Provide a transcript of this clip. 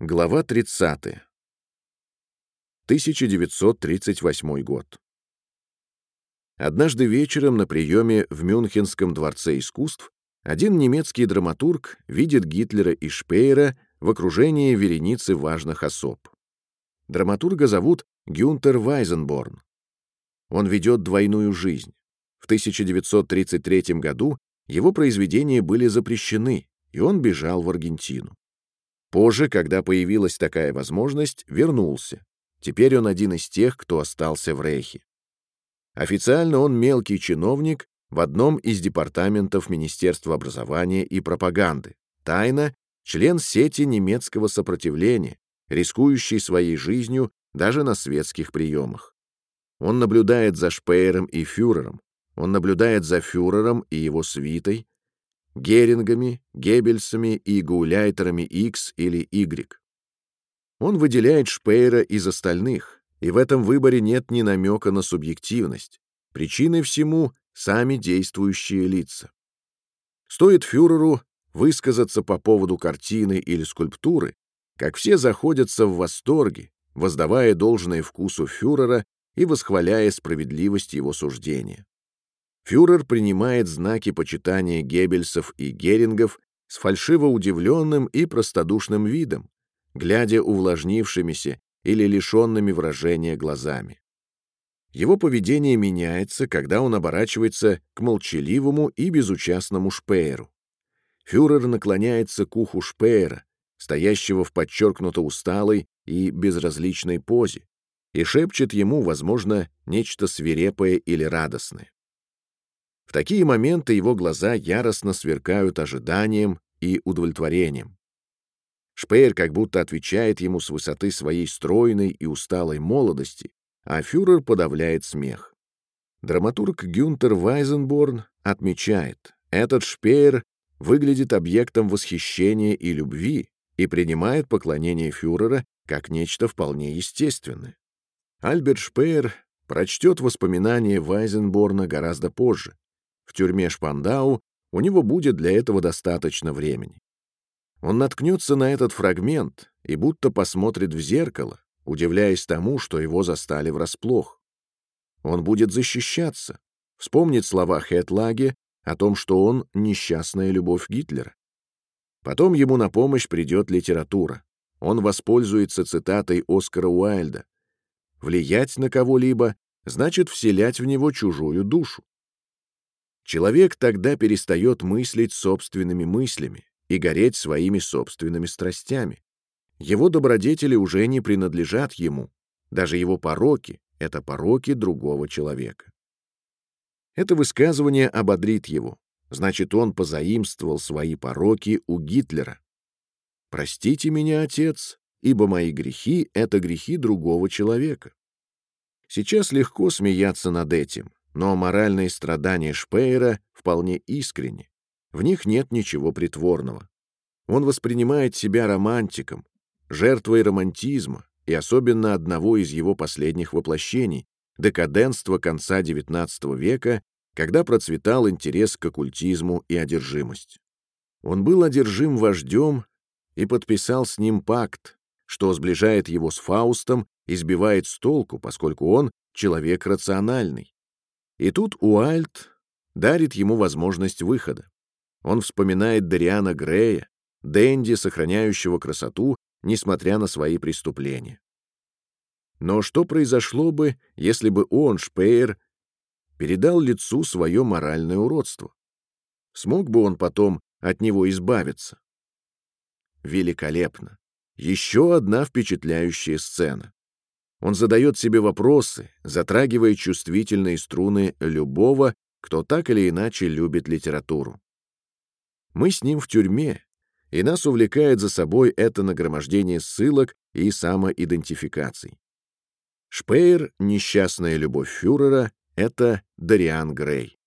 Глава 30. 1938 год. Однажды вечером на приеме в Мюнхенском дворце искусств один немецкий драматург видит Гитлера и Шпеера в окружении вереницы важных особ. Драматурга зовут Гюнтер Вайзенборн. Он ведет двойную жизнь. В 1933 году его произведения были запрещены, и он бежал в Аргентину. Позже, когда появилась такая возможность, вернулся. Теперь он один из тех, кто остался в Рейхе. Официально он мелкий чиновник в одном из департаментов Министерства образования и пропаганды. Тайно — член сети немецкого сопротивления, рискующий своей жизнью даже на светских приемах. Он наблюдает за Шпеером и фюрером. Он наблюдает за фюрером и его свитой, Герингами, Геббельсами и Гауляйтерами X или Y. Он выделяет Шпеера из остальных, и в этом выборе нет ни намека на субъективность. Причиной всему — сами действующие лица. Стоит фюреру высказаться по поводу картины или скульптуры, как все заходятся в восторге, воздавая должное вкусу фюрера и восхваляя справедливость его суждения. Фюрер принимает знаки почитания Геббельсов и Герингов с фальшиво удивленным и простодушным видом, глядя увлажнившимися или лишенными выражения глазами. Его поведение меняется, когда он оборачивается к молчаливому и безучастному Шпееру. Фюрер наклоняется к уху Шпеера, стоящего в подчеркнуто усталой и безразличной позе, и шепчет ему, возможно, нечто свирепое или радостное. В такие моменты его глаза яростно сверкают ожиданием и удовлетворением. Шпеер как будто отвечает ему с высоты своей стройной и усталой молодости, а фюрер подавляет смех. Драматург Гюнтер Вайзенборн отмечает, этот Шпеер выглядит объектом восхищения и любви и принимает поклонение фюрера как нечто вполне естественное. Альберт Шпеер прочтет воспоминания Вайзенборна гораздо позже, в тюрьме Шпандау у него будет для этого достаточно времени. Он наткнется на этот фрагмент и будто посмотрит в зеркало, удивляясь тому, что его застали врасплох. Он будет защищаться, вспомнит слова Хетлаге о том, что он — несчастная любовь Гитлера. Потом ему на помощь придет литература. Он воспользуется цитатой Оскара Уайльда. «Влиять на кого-либо значит вселять в него чужую душу. Человек тогда перестает мыслить собственными мыслями и гореть своими собственными страстями. Его добродетели уже не принадлежат ему, даже его пороки — это пороки другого человека. Это высказывание ободрит его, значит, он позаимствовал свои пороки у Гитлера. «Простите меня, отец, ибо мои грехи — это грехи другого человека». Сейчас легко смеяться над этим, но моральные страдания Шпеера вполне искренни. В них нет ничего притворного. Он воспринимает себя романтиком, жертвой романтизма и особенно одного из его последних воплощений — декаденства конца XIX века, когда процветал интерес к оккультизму и одержимость. Он был одержим вождем и подписал с ним пакт, что сближает его с Фаустом и сбивает с толку, поскольку он человек рациональный. И тут Уальт дарит ему возможность выхода. Он вспоминает Дариана Грея, Дэнди, сохраняющего красоту, несмотря на свои преступления. Но что произошло бы, если бы он, Шпеер, передал лицу свое моральное уродство? Смог бы он потом от него избавиться? Великолепно. Еще одна впечатляющая сцена. Он задает себе вопросы, затрагивая чувствительные струны любого, кто так или иначе любит литературу. Мы с ним в тюрьме, и нас увлекает за собой это нагромождение ссылок и самоидентификаций. Шпеер, несчастная любовь фюрера — это Дариан Грей.